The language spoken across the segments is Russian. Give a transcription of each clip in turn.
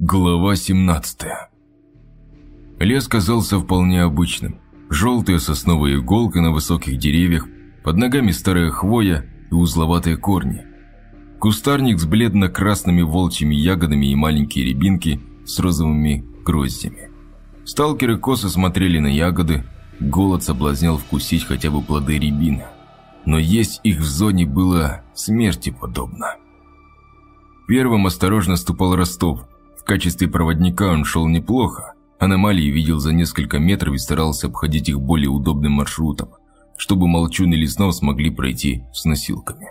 Глава 17 Лес казался вполне обычным. Желтые сосновые иголки на высоких деревьях, под ногами старая хвоя и узловатые корни. Кустарник с бледно-красными волчьими ягодами и маленькие рябинки с розовыми гроздями. Сталкеры косо смотрели на ягоды, голод соблазнял вкусить хотя бы плоды рябины. Но есть их в зоне было смерти подобно. Первым осторожно ступал Ростов – качестве проводника он шел неплохо. Аномалии видел за несколько метров и старался обходить их более удобным маршрутом, чтобы Молчун и Леснов смогли пройти с носилками.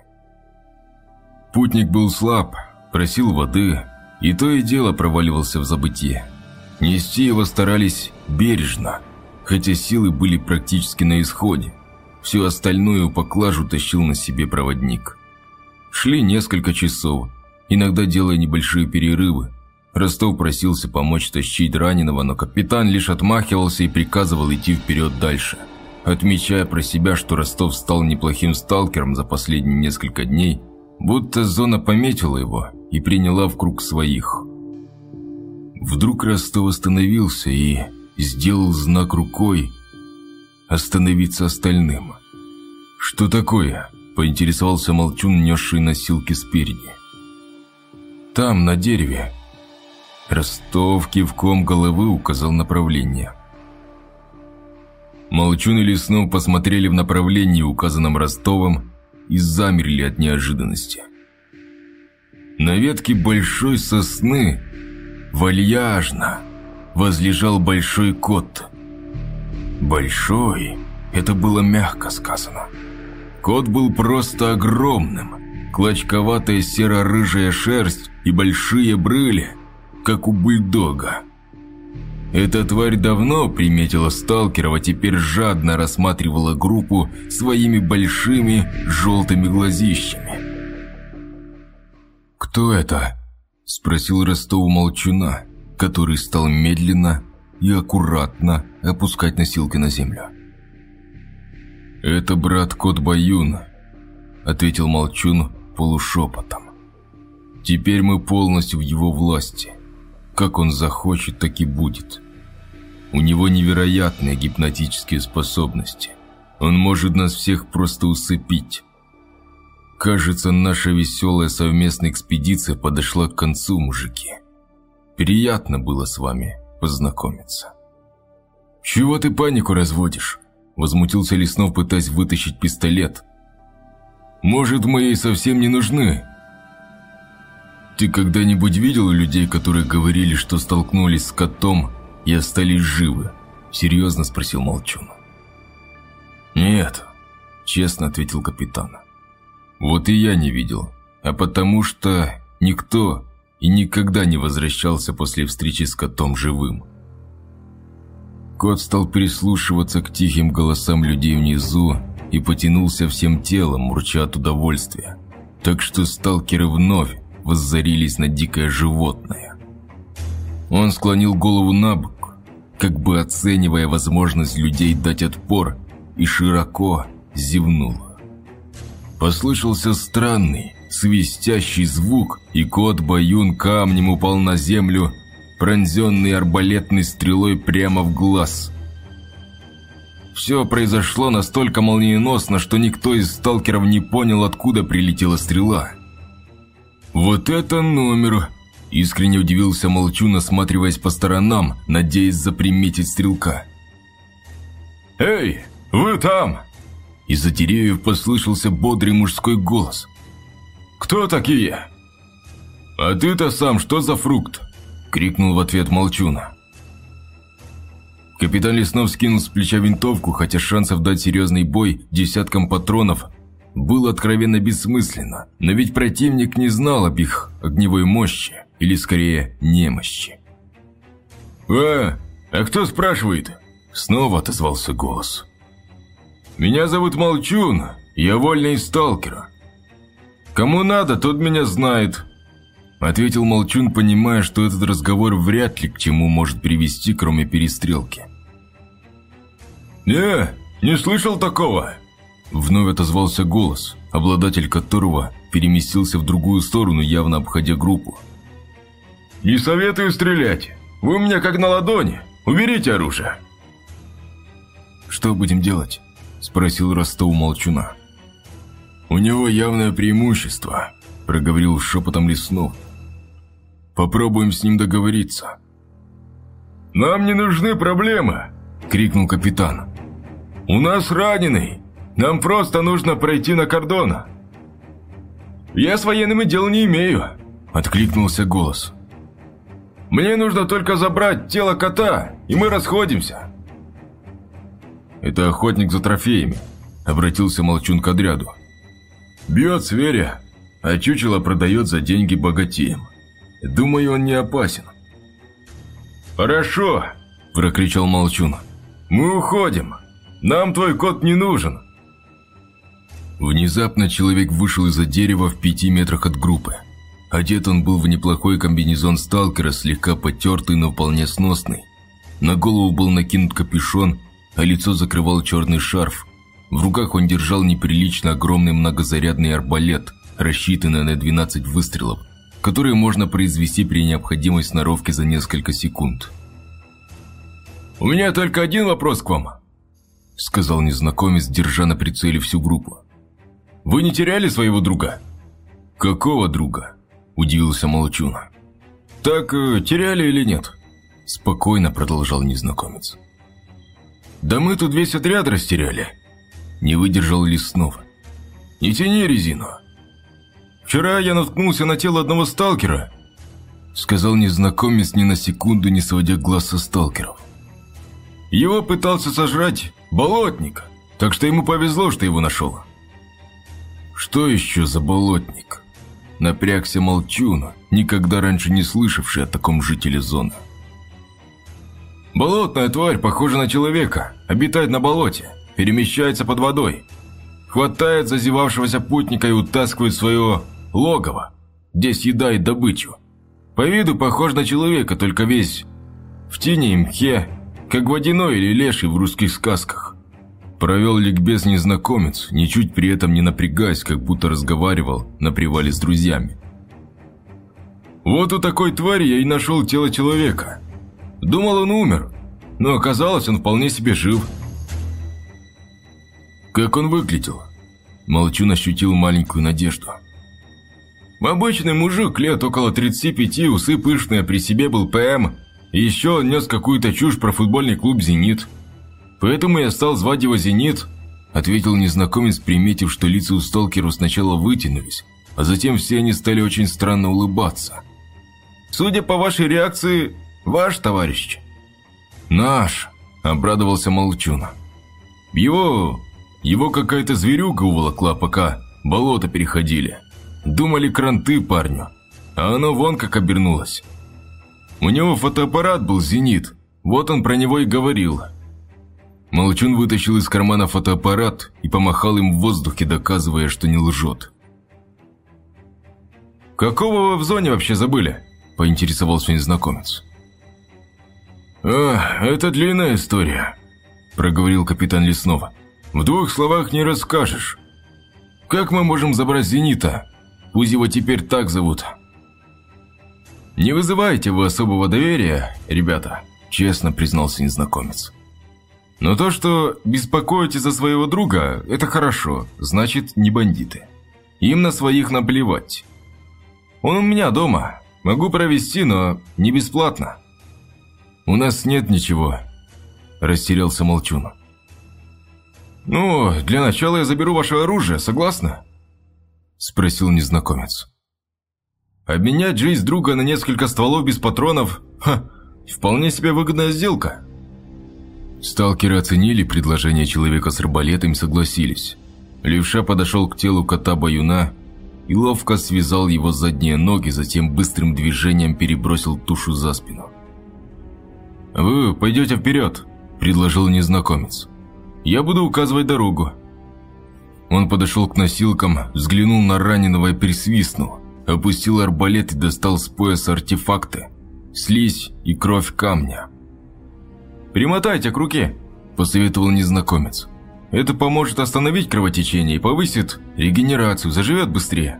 Путник был слаб, просил воды, и то и дело проваливался в забытие. Нести его старались бережно, хотя силы были практически на исходе. Всю остальную поклажу тащил на себе проводник. Шли несколько часов, иногда делая небольшие перерывы, Ростов просился помочь тащить раненого, но капитан лишь отмахивался и приказывал идти вперед дальше, отмечая про себя, что Ростов стал неплохим сталкером за последние несколько дней, будто зона пометила его и приняла в круг своих. Вдруг Ростов остановился и сделал знак рукой остановиться остальным. «Что такое?» – поинтересовался Молчун, несший носилки спереди. «Там, на дереве», Ростов кивком головы указал направление. Молчун и Леснов посмотрели в направлении, указанном Ростовом, и замерли от неожиданности. На ветке большой сосны вальяжно возлежал большой кот. Большой – это было мягко сказано. Кот был просто огромным, клочковатая серо-рыжая шерсть и большие брыли – как у бульдога. Эта тварь давно приметила Сталкерова, теперь жадно рассматривала группу своими большими желтыми глазищами. «Кто это?» – спросил Ростов Молчуна, который стал медленно и аккуратно опускать носилки на землю. «Это брат Кот Баюн», – ответил Молчун полушепотом. «Теперь мы полностью в его власти. Как он захочет, так и будет. У него невероятные гипнотические способности. Он может нас всех просто усыпить. Кажется, наша веселая совместная экспедиция подошла к концу, мужики. Приятно было с вами познакомиться. «Чего ты панику разводишь?» Возмутился Леснов, пытаясь вытащить пистолет. «Может, мы ей совсем не нужны?» Ты когда-нибудь видел людей, которые говорили, что столкнулись с котом и остались живы? Серьезно спросил Молчун. Нет, честно ответил капитан. Вот и я не видел, а потому что никто и никогда не возвращался после встречи с котом живым. Кот стал прислушиваться к тихим голосам людей внизу и потянулся всем телом, мурча от удовольствия. Так что сталкеры вновь воззарились на дикое животное. Он склонил голову на бок, как бы оценивая возможность людей дать отпор, и широко зевнул. Послышался странный, свистящий звук, и кот Баюн камнем упал на землю, пронзенный арбалетной стрелой прямо в глаз. Все произошло настолько молниеносно, что никто из сталкеров не понял, откуда прилетела стрела. «Вот это номер!» Искренне удивился Молчун, осматриваясь по сторонам, надеясь заприметить стрелка. «Эй, вы там!» Из-за деревьев послышался бодрый мужской голос. «Кто такие?» «А ты-то сам что за фрукт?» Крикнул в ответ Молчуна. Капитан Леснов скинул с плеча винтовку, хотя шансов дать серьезный бой десяткам патронов было откровенно бессмысленно, но ведь противник не знал об их огневой мощи, или скорее немощи. «А, а кто спрашивает?» Снова отозвался голос. «Меня зовут Молчун, я вольный сталкер. Кому надо, тот меня знает», ответил Молчун, понимая, что этот разговор вряд ли к чему может привести, кроме перестрелки. «Не, не слышал такого», Вновь отозвался голос, обладатель которого переместился в другую сторону, явно обходя группу. Не советую стрелять. Вы у меня как на ладони. Уберите оружие. Что будем делать? Спросил Ростов молчуна. У него явное преимущество, проговорил шепотом Леснов. Попробуем с ним договориться. «Нам не нужны проблемы!» – крикнул капитан. «У нас раненый! Нам просто нужно пройти на кордон!» «Я с военными дел не имею!» – откликнулся голос. «Мне нужно только забрать тело кота, и мы расходимся!» «Это охотник за трофеями», – обратился Молчун к отряду. «Бьет зверя, а чучело продает за деньги богатеям. Думаю, он не опасен». «Хорошо!» – прокричал Молчун. «Мы уходим! Нам твой кот не нужен!» Внезапно человек вышел из-за дерева в пяти метрах от группы. Одет он был в неплохой комбинезон сталкера, слегка потертый, но вполне сносный. На голову был накинут капюшон, а лицо закрывал черный шарф. В руках он держал неприлично огромный многозарядный арбалет, рассчитанный на 12 выстрелов, которые можно произвести при необходимой сноровке за несколько секунд. «У меня только один вопрос к вам», – сказал незнакомец, держа на прицеле всю группу. «Вы не теряли своего друга?» «Какого друга?» – удивился Молчун. «Так, э, теряли или нет?» – спокойно продолжал незнакомец. «Да мы тут весь отряд растеряли», – не выдержал Леснов. «Не тяни резину. Вчера я наткнулся на тело одного сталкера», – сказал незнакомец ни на секунду, не сводя глаз со сталкеров. Его пытался сожрать болотник, так что ему повезло, что его нашел. Что еще за болотник? Напрягся Молчун, никогда раньше не слышавший о таком жителе зоны. Болотная тварь похожа на человека, обитает на болоте, перемещается под водой. Хватает зазевавшегося путника и утаскивает свое логово, где съедает добычу. По виду похож на человека, только весь в тени и мхе, как водяной или леший в русских сказках. Провел ликбез незнакомец, ничуть при этом не напрягаясь, как будто разговаривал на привале с друзьями. Вот у такой твари я и нашел тело человека. Думал, он умер, но оказалось, он вполне себе жив. Как он выглядел? Молчун ощутил маленькую надежду. Обычный мужик, лет около 35, усы пышные, при себе был ПМ, еще он нес какую-то чушь про футбольный клуб «Зенит». Поэтому я стал звать его «Зенит», ответил незнакомец, приметив, что лица у сталкеров сначала вытянулись, а затем все они стали очень странно улыбаться. «Судя по вашей реакции, ваш товарищ?» «Наш», – обрадовался Молчун. «Его... его какая-то зверюга уволокла, пока болото переходили. Думали кранты парню, а оно вон как обернулось». У него фотоаппарат был «Зенит», вот он про него и говорил. Молчун вытащил из кармана фотоаппарат и помахал им в воздухе, доказывая, что не лжет. «Какого вы в зоне вообще забыли?» – поинтересовался незнакомец. «А, это длинная история», – проговорил капитан Леснова. «В двух словах не расскажешь. Как мы можем забрать «Зенита»? Пусть его теперь так зовут». «Не вызывайте вы особого доверия, ребята», – честно признался незнакомец. «Но то, что беспокоите за своего друга, это хорошо, значит, не бандиты. Им на своих наплевать. Он у меня дома, могу провести, но не бесплатно». «У нас нет ничего», – растерялся Молчун. «Ну, для начала я заберу ваше оружие, согласны?» – спросил незнакомец. Обменять жизнь друга на несколько стволов без патронов – ха, вполне себе выгодная сделка. Сталкеры оценили предложение человека с арбалетом и согласились. Левша подошел к телу кота-баюна и ловко связал его задние ноги, затем быстрым движением перебросил тушу за спину. «Вы пойдете вперед», – предложил незнакомец. «Я буду указывать дорогу». Он подошел к носилкам, взглянул на раненого и присвистнул – опустил арбалет и достал с пояса артефакты. Слизь и кровь камня. «Примотайте к руке», – посоветовал незнакомец. «Это поможет остановить кровотечение и повысит регенерацию, заживет быстрее».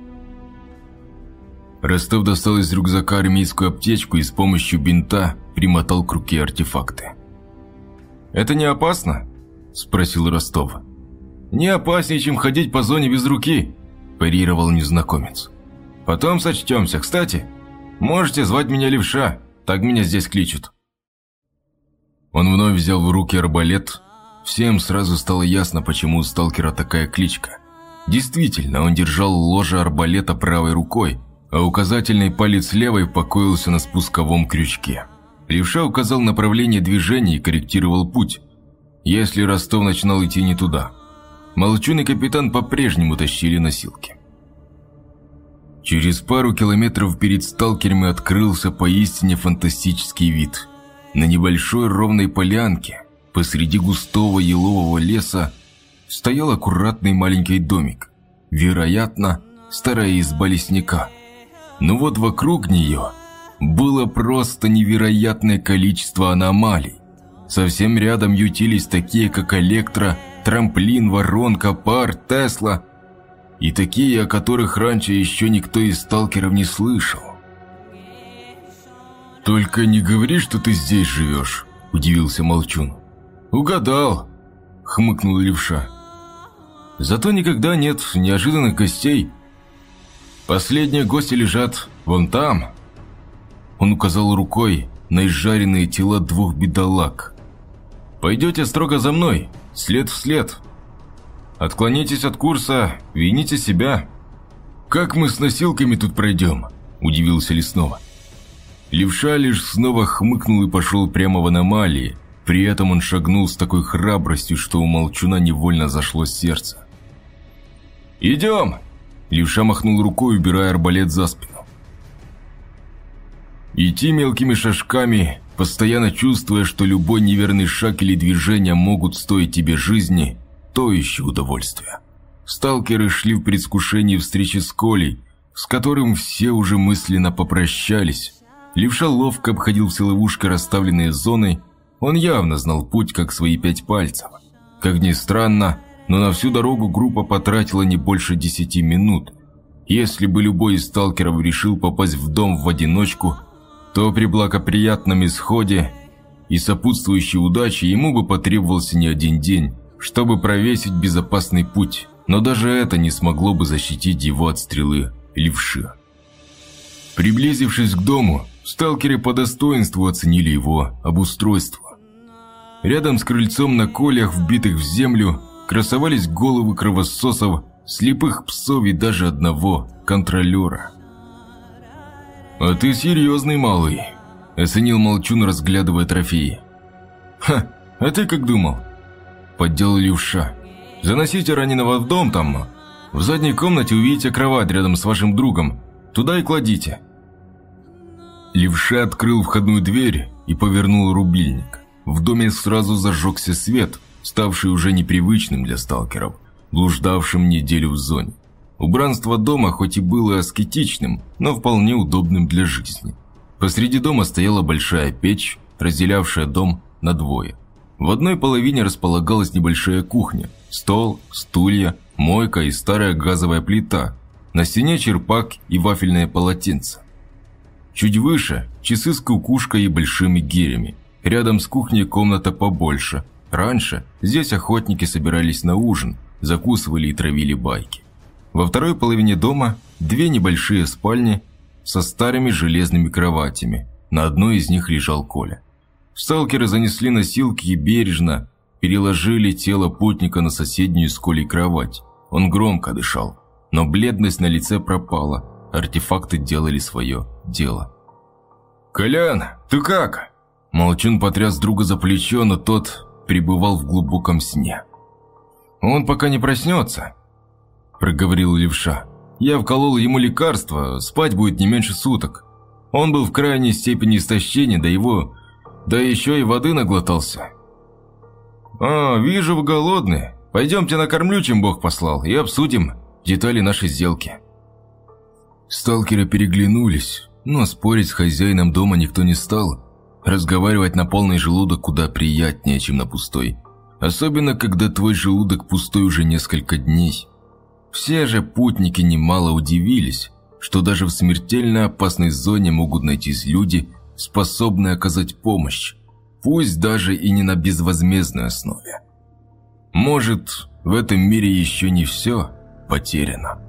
Ростов достал из рюкзака армейскую аптечку и с помощью бинта примотал к руке артефакты. «Это не опасно?» – спросил Ростов. «Не опаснее, чем ходить по зоне без руки», – парировал незнакомец. «Потом сочтемся. Кстати, можете звать меня Левша, так меня здесь кличут». Он вновь взял в руки арбалет. Всем сразу стало ясно, почему у сталкера такая кличка. Действительно, он держал ложе арбалета правой рукой, а указательный палец левой покоился на спусковом крючке. Левша указал направление движения и корректировал путь, если Ростов начинал идти не туда. Молчун и капитан по-прежнему тащили носилки. Через пару километров перед сталкерами открылся поистине фантастический вид. На небольшой ровной полянке, посреди густого елового леса, стоял аккуратный маленький домик. Вероятно, старая изба лесника. Но вот вокруг нее было просто невероятное количество аномалий. Совсем рядом ютились такие, как электро, трамплин, воронка, пар, Тесла. И такие, о которых раньше еще никто из сталкеров не слышал. «Только не говори, что ты здесь живешь», – удивился Молчун. «Угадал», – хмыкнул Левша. «Зато никогда нет неожиданных гостей. Последние гости лежат вон там». Он указал рукой на изжаренные тела двух бедолаг. «Пойдете строго за мной, след в след. Отклонитесь от курса, вините себя». «Как мы с носилками тут пройдем?» – удивился Леснова. Левша лишь снова хмыкнул и пошел прямо в аномалии. При этом он шагнул с такой храбростью, что у Молчуна невольно зашло сердце. «Идем!» Левша махнул рукой, убирая арбалет за спину. Идти мелкими шажками, постоянно чувствуя, что любой неверный шаг или движение могут стоить тебе жизни, то еще удовольствие. Сталкеры шли в предвкушении встречи с Колей, с которым все уже мысленно попрощались. Левша ловко обходил все ловушки, расставленные зоной, он явно знал путь, как свои пять пальцев. Как ни странно, но на всю дорогу группа потратила не больше десяти минут. Если бы любой из сталкеров решил попасть в дом в одиночку – то при благоприятном исходе и сопутствующей удаче ему бы потребовался не один день, чтобы провесить безопасный путь, но даже это не смогло бы защитить его от стрелы левши. Приблизившись к дому, сталкеры по достоинству оценили его обустройство. Рядом с крыльцом на колях, вбитых в землю, красовались головы кровососов, слепых псов и даже одного контролера – «А ты серьезный малый», – оценил Молчун, разглядывая трофеи. «Ха, а ты как думал?» – подделал левша. «Заносите раненого в дом там. В задней комнате увидите кровать рядом с вашим другом. Туда и кладите». Левша открыл входную дверь и повернул рубильник. В доме сразу зажегся свет, ставший уже непривычным для сталкеров, блуждавшим неделю в зоне. Убранство дома хоть и было аскетичным, но вполне удобным для жизни. Посреди дома стояла большая печь, разделявшая дом на двое. В одной половине располагалась небольшая кухня, стол, стулья, мойка и старая газовая плита. На стене черпак и вафельное полотенце. Чуть выше – часы с кукушкой и большими гирями. Рядом с кухней комната побольше. Раньше здесь охотники собирались на ужин, закусывали и травили байки. Во второй половине дома две небольшие спальни со старыми железными кроватями. На одной из них лежал Коля. Сталкеры занесли носилки и бережно переложили тело путника на соседнюю с Колей кровать. Он громко дышал, но бледность на лице пропала, артефакты делали свое дело. «Колян, ты как?» Молчун потряс друга за плечо, но тот пребывал в глубоком сне. «Он пока не проснется», – проговорил левша. «Я вколол ему лекарство, спать будет не меньше суток. Он был в крайней степени истощения, да его... Да еще и воды наглотался». «А, вижу, вы голодны. Пойдемте накормлю, чем Бог послал, и обсудим детали нашей сделки». Сталкеры переглянулись, но спорить с хозяином дома никто не стал. Разговаривать на полный желудок куда приятнее, чем на пустой. Особенно, когда твой желудок пустой уже несколько дней. Все же путники немало удивились, что даже в смертельно опасной зоне могут найтись люди, способные оказать помощь, пусть даже и не на безвозмездной основе. Может, в этом мире еще не все потеряно.